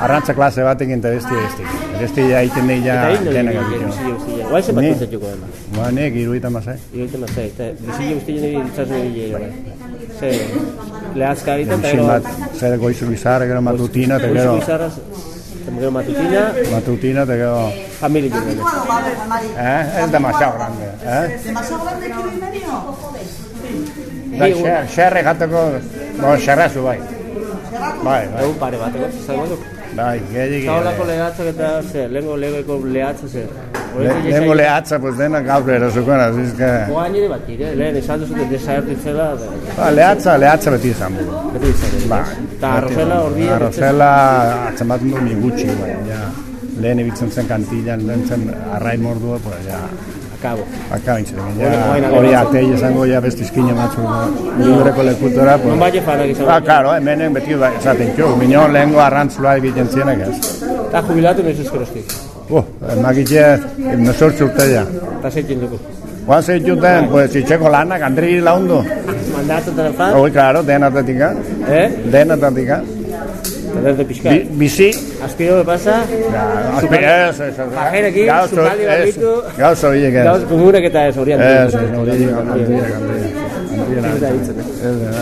arrantza klase batekin eta besti besti. Besti ja iten ja Eta hil dena nire garbitxo. guztia guztia. Guai ze bat Ni? kontzatuko dela. Ba, nek iruita masai. Iruditzen bat zait, eta bizile guztia nire ditzazu nire bai. Ze, lehazka egiten, eta gero... bat, zer goizu bizarra, gero matutina, eta gero... Goizu bizarraz, eta gero matutina, Matutina, eta gero... familia gero. Eh? Es demasiado grande, eh? ¿Demasiado grande viene mío? Da, xer, xerre gateko... No, xerra zu bai. Bai, bai. Egun pare bat, egon, zagoen duk. Bai, gehiagik... Eta holako lehatzak eta, ze, lehenko lehenko lehatza, ze. Lengo lehatza, pues dena gaur es que... Goain ere bat ire, lehen esan duzu, desagertu itzela, Ba, lehatza, lehatza beti izan bu. beti izan. Ba, Eta arrozela hor Arrozela atzematen du mi gutxi, bai, ja. Lehen ibitzen zen kantillan, lehen zen arrai mordua, pues ja... akabo. Acá bintzen, Bueno, guain ja, hori batzuk. atei esango ja beste izkina batzu libreko lekutora, pues... Non bai fanak izan. Ah, claro, hemenen beti da, esaten txu, minon lehengo arrantzua egiten zienek ez. Eta jubilatu noiz eskeroztik. Uh, magitxe, nosortzu urte ja. Eta zeitzen dugu. Guan zeituten, pues, itxeko lanak, Andri laundu. Mandato eta fan? Hoi, claro, denatatika. Eh? Denatatika. Desde pixka. Bi, bizi. Azpio, pasa? Azpio, ez, ez, ez. Pajerekin, zukaldi barbitu. Gauz horiek ez. Gauz komunek eta ez horiak. Ez, ez, horiek, handiak, handiak. Ez da,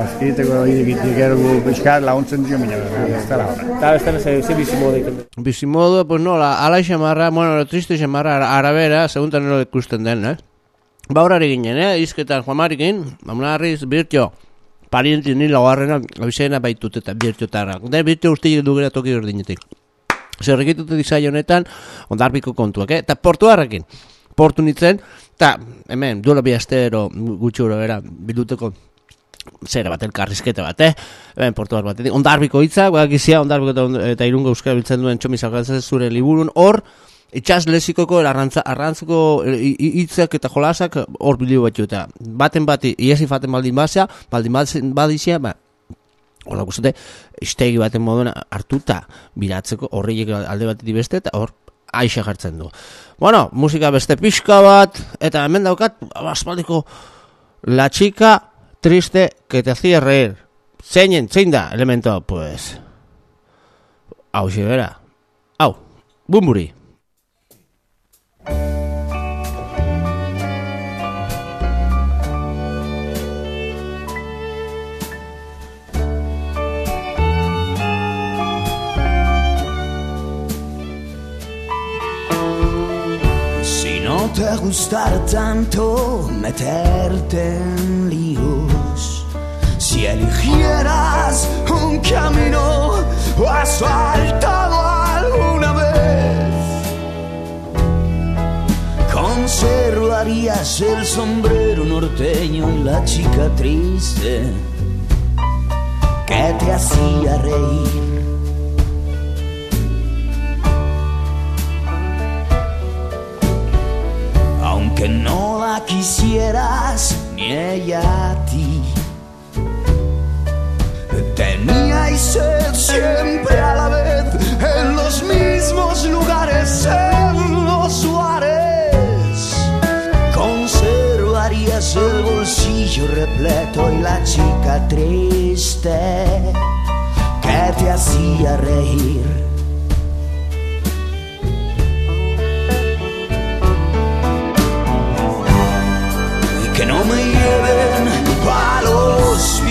Azkiteko horiek erugu pixkat laguntzen dio mina. Ez da laura. Eta ez ze bizimodo egiten. Bizimodo, pues no, la, ala xamarra, bueno, lo triste xamarra arabera, seguntan nero ikusten den, eh? Ba horari ginen, eh? Izketan Juan Marikin, amnarriz, birtio, parienti ni laugarrena, abizena baitut eta birtio tarra. Da, birtio ustik dugera toki urdinetik. Zerrekitute dizai honetan, ondarbiko kontuak, eh? Eta portu harrekin. Portu nitzen, eta hemen, duela bi astero gutxuro era, bilduteko zera bat, elkarrizkete bat, eh? Ben, portuar bat, ondarbiko hitza, ondarbiko eta, eta irungo euskara biltzen duen txomi zure liburun, hor, itxas lezikoko arrantza, arrantzako hitzak eta jolasak hor bilio bat eta baten bati, iesi faten baldin bazea, baldin badizia, ba, hola guztate, istegi baten moduen hartuta biratzeko horreiek alde bat beste eta hor aixa jartzen du. Bueno, musika beste pixka bat, eta hemen daukat, aspaldiko, la chica triste que te hacía reír. Zeinen, zein da elemento, pues... Hau, xibera. Hau, bumburi. Te gustara tanto meterte en líos, si eligieras un camino asfaltado alguna vez, conservarías el sombrero norteño y la chica triste que te hacía reír. Aunque no la quisieras ni ella a ti. Teníais sed siempre a la vez en los mismos lugares, en los lugares. Conservarías el bolsillo repleto y la chica triste que te hacía reír.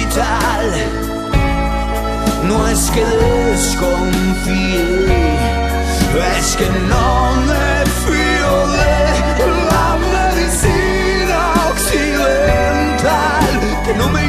Hospital. No es que desconfíe, es que no me fío de la medicina occidental. Que no me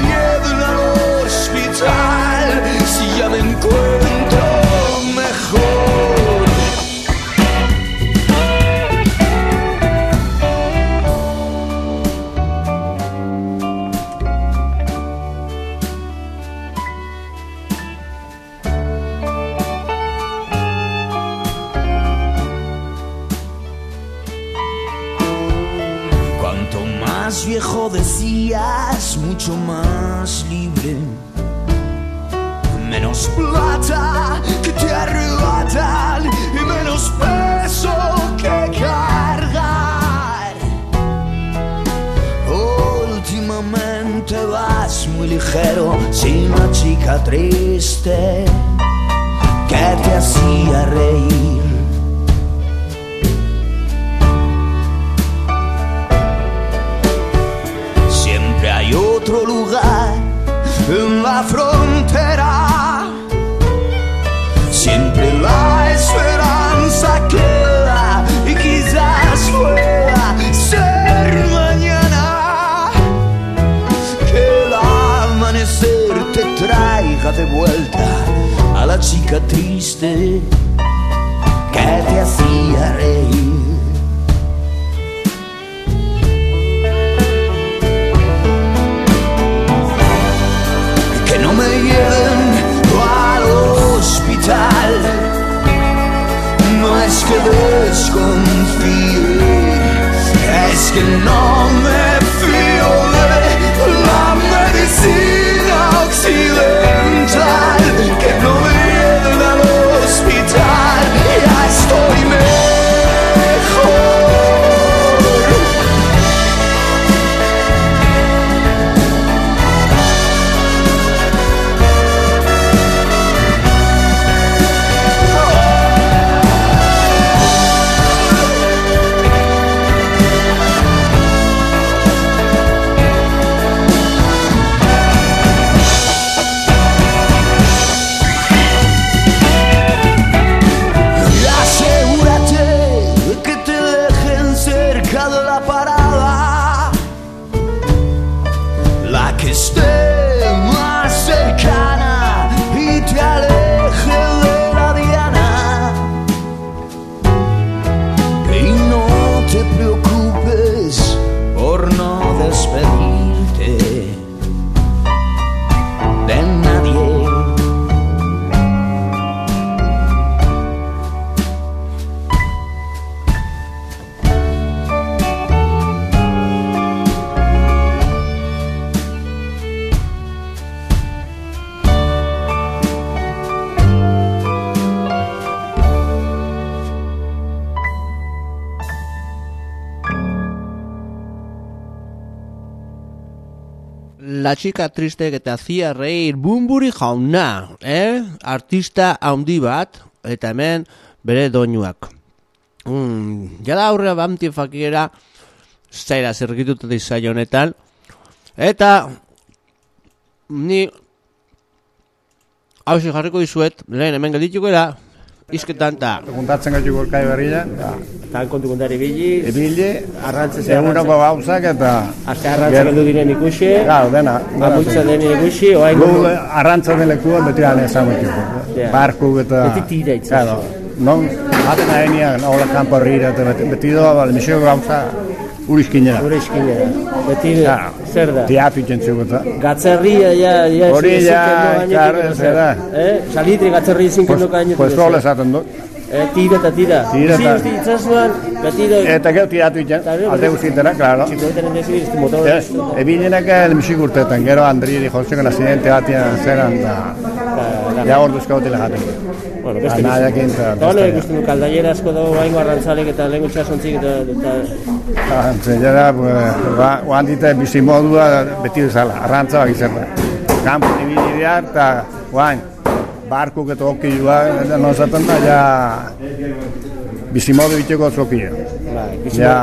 más libre. Menos plata que te arrebatan y menos peso que cargar. Últimamente vas muy ligero, sin una chica triste que te hacía reír. Frontera. Siempre la esperanza queda y quizás pueda ser mañana que el amanecer te traiga de vuelta a la chica triste que te hacía reír. No es que desconfíe, es que no me chica triste que te hacía reír bumburi jauna, eh? Artista handi bat, eta hemen bere doinuak. Mm, jada aurrera bamti fakiera, zaira zergituta dizaio honetan, eta ni hau jarriko dizuet, lehen hemen geldituko era, izketan eta Preguntatzen gaitu gorkai berria, Tan kontu kontari bili, ibili, arrantzez eguneko gauzak eta... Aste arrantzak heldu diren ikusi, Gau, dena. amultza den ikusi, oain Gu arrantza den lekua beti gane. Ja. Barku eta... Beti tira itzazu. Claro, non, baten aenian, hola kanpo herrira, eta beti, beti doa, bale, misio gauza, urizkinera. gure eskinera. Beti Ja. zer da? Teatu ikentzeko eta... Gatzerria, ja, ja, Hori ja, eta zer da. Eh? Salitri gatzerri ezin Pues, kendu gainetik. pues zer. esaten dut. Eh, tira eta tira. Tira Bizi eta- guzti itzazuan, beti da... Eta gero tiratu iken, Eta gero, alde guztietara, claro. Txikoeten desi, ez motor... Ez, ebilenak elmisik urtetan, gero Andri jozeko nasidente batian zeran, da, ja hor duzkautela jaten. Bueno, beste Anaiakin eta... Eta hono ikusten du, kaldaiera asko dago baingo arrantzalek eta lehen gutxasontzik eta... eta Zera, ba, oan dita bizi modua beti bezala, arrantza bak izan. Kampo ibili behar, eta oan, barkuk eta okilua, eta nozaten da, ja, bizi modu iteko zokio. bai, Ja,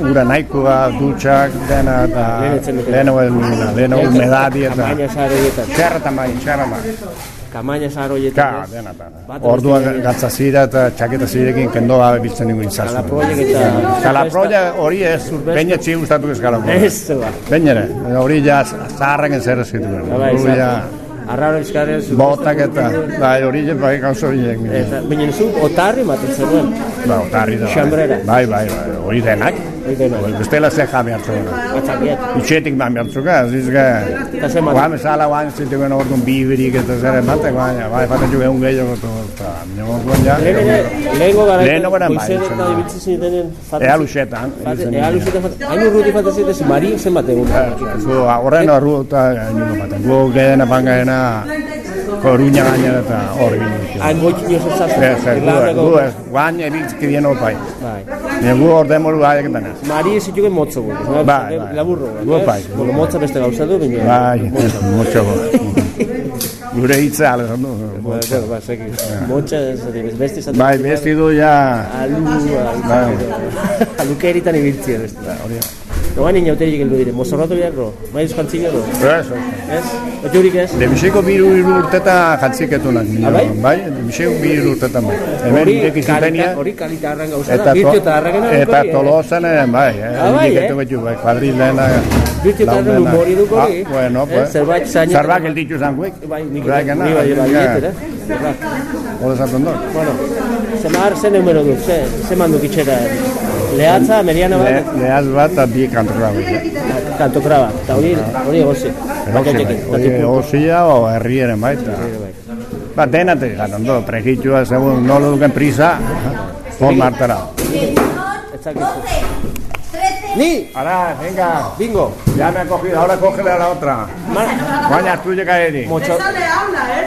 ura nahikoa, dutxak, dena, eta Lehen etzen dute. leheno elmina, leheno humedadi, eta... Txarra tamain, txarra ma. Kamaina dena, dena. Bat Orduan beste- gatza zira eta txaketa zirekin kendo gabe biltzen ningu intzazu. Kalaproiek eta... Kalaproia hori ez, baina txi gustatu ez kalaproia. Ez, ba. Bainere, hori ja zaharrak zer zitu. Bai, Hori ja Arraro euskarez... botak eta, bai, hori ja bai gauza. Eta, baina zu, otarri maten zenuen. Ba, otarri da. bai. Xambrera. Bai, bai, bai, hori denak. Bestela ze jabe hartzu. Atzakiat. Itxetik man behartzuka, zizga... Eta ze maten. Guan bezala, guan zituen orduan biberik eta zer ematen, guan, bai, faten juge un gehiago, eta, orduan ja... Lehen ere, lehengo gara... Lehengo gara bai, eta da. ibiltzen zinetenen... Ea luxetan. Ea luzetan faten... Hain urruti faten zinetez, mari zen bat egun. Zu, horren horru eta niko baten. Gu gedena pangaena, koruña gaina eta hor egin. Hain goikin oso zazu. Ez, ez, gu ez, gu ez, guan ebitzki dien opai. Bai. Ne gu hor demuru gaiak dena. Mari ez zituken motzo gu. Bai, bai. Laburro. Gu bai. Bueno, motza beste gauza du, baina... Bai, mucho go. Gure hitza, ale, no? Ba, seki. Motza, ez ez beste izan. Bai, besti du ja... Alu, Bai. alukeritan ibiltzia beste. Hori da. Noan inauterik heldu dire, mozorratu beharro, bai euskantzilero. Ez, Ez? Oturik ez? Lemiseko biru hiru urteta jantziketunak. Ah, bai? Bai, lemiseko biru urtetan bai. Hemen Hori hori kalita arran gauza da, Eta, birtio eta arrakena eta tolosan ere, bai, eh, Ah, bai, indiketu eh? betu, bai, kuadrilena. Birtio eta humori duko hori. Ah, bueno, Eh, pues. zerbait zain- Zerbait gelditu zanguik. Bai, nik Bai, bai, gana, bai, bai, bai, bai, bai. bai, Hora esaten dut. Bueno, zemar, ze numero du, ze, ze manduk itxera. Lehatza, meriana Le, bat, lehaz bat eta bi kantorra bai. kantokraba, eta hori, hori egozi. Egosi bai, hori egozia o herriaren baita. Ba, denatik gaten du, prejitua, segun nolo duken prisa, hon martara. Ni, Ahora, venga, bingo, ya me ha cogido, ahora cógele a la otra. ma, Baina, tuya caeri. mocho,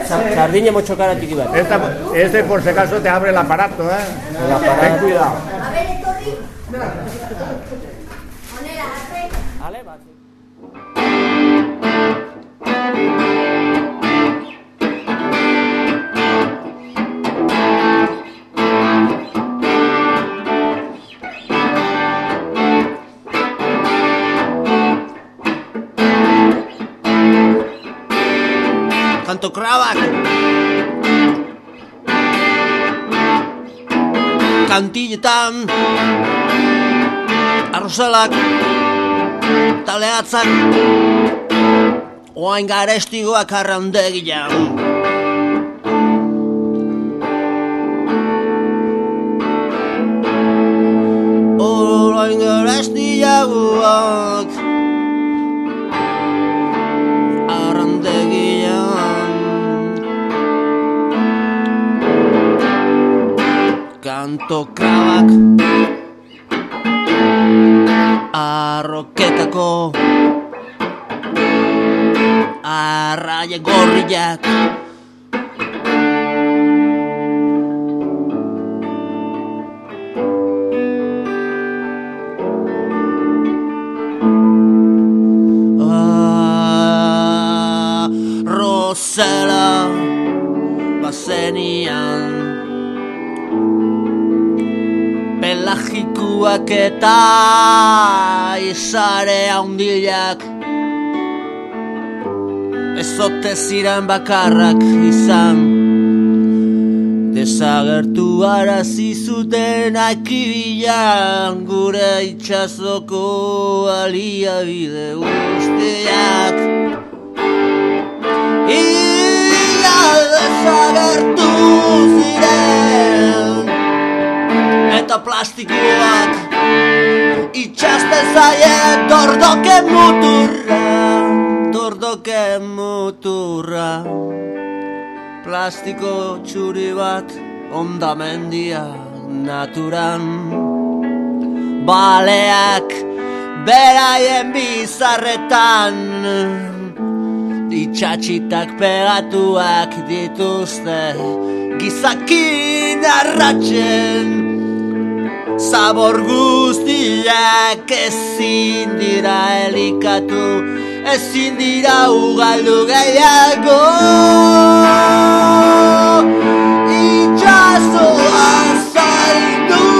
sa- sardina mochokara tiki bat. Esta, este por si acaso te abre el aparato, ¿eh? Ten cuidado. Ale, bat. Kantokrabak Kantinetan Arrosalak Taleatzak Oain garestigoak arraundegian Oain garestigoak Kanto krabak Arroketako Arraia gorriak Pelagikuak eta izare haundilak Ezote ziren bakarrak izan. Desagertu arazi zuten akibilan Gure itxazoko aliabide guztiak. Ia desagertu ziren Eta plastikoak Itxasten zaien tordoke muturra Tordoke muturra. Plastiko txuri bat ondamendia naturan. Baleak beraien bizarretan Itxatxitak pegatuak dituzte. Gizakin arratzen Zabor guztiak ezin dira elikatu Ezin dira ugaldu gehiago. Itxasoa zaindu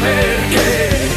temer que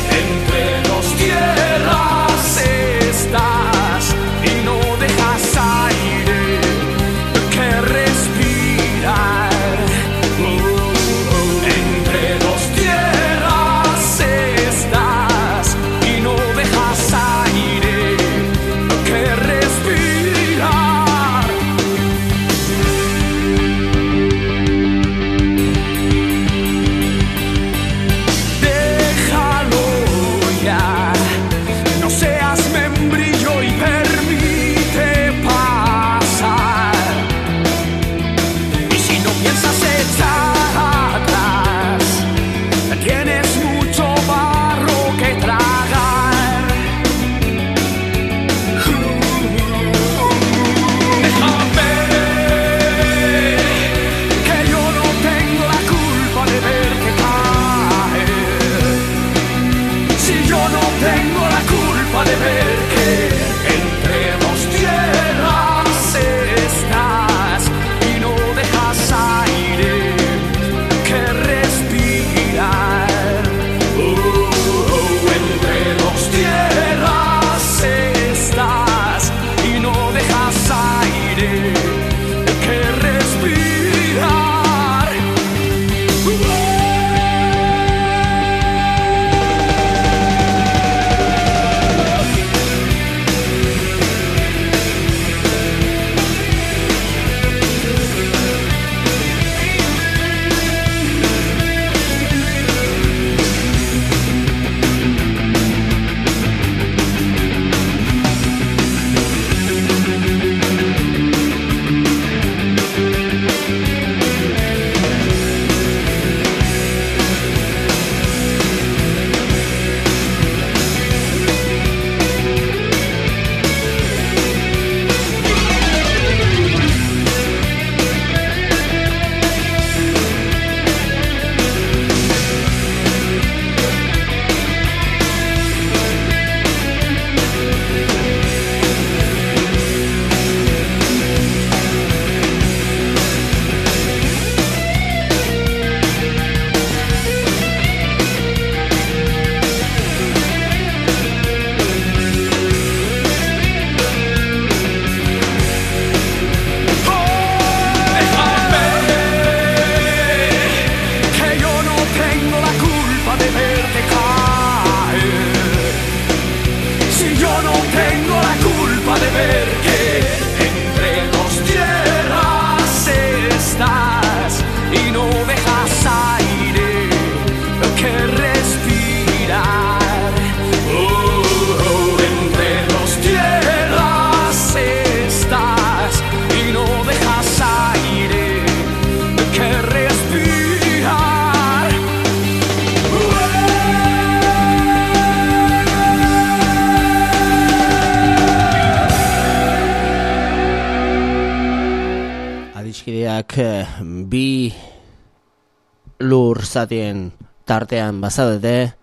zatien tartean bazadete,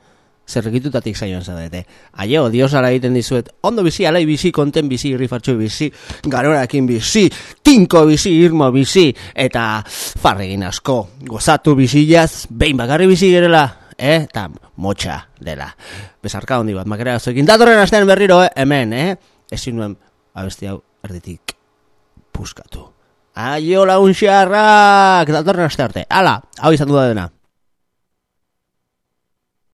zerrekitutatik saioan zadete. Aio, dios ala egiten dizuet, ondo bizi, alai bizi, konten bizi, irrifartxo bizi, garorakin bizi, tinko bizi, irmo bizi, eta farregin asko, gozatu bizi jaz, behin bakarri bizi gerela, eh? eta motxa dela. Bezarka hondi bat, makera zoekin, datorren astean berriro, eh? hemen, eh? ezin nuen, abesti hau, erditik, puskatu. Aio launxarrak, datorren aste arte. Hala, hau izan da dena.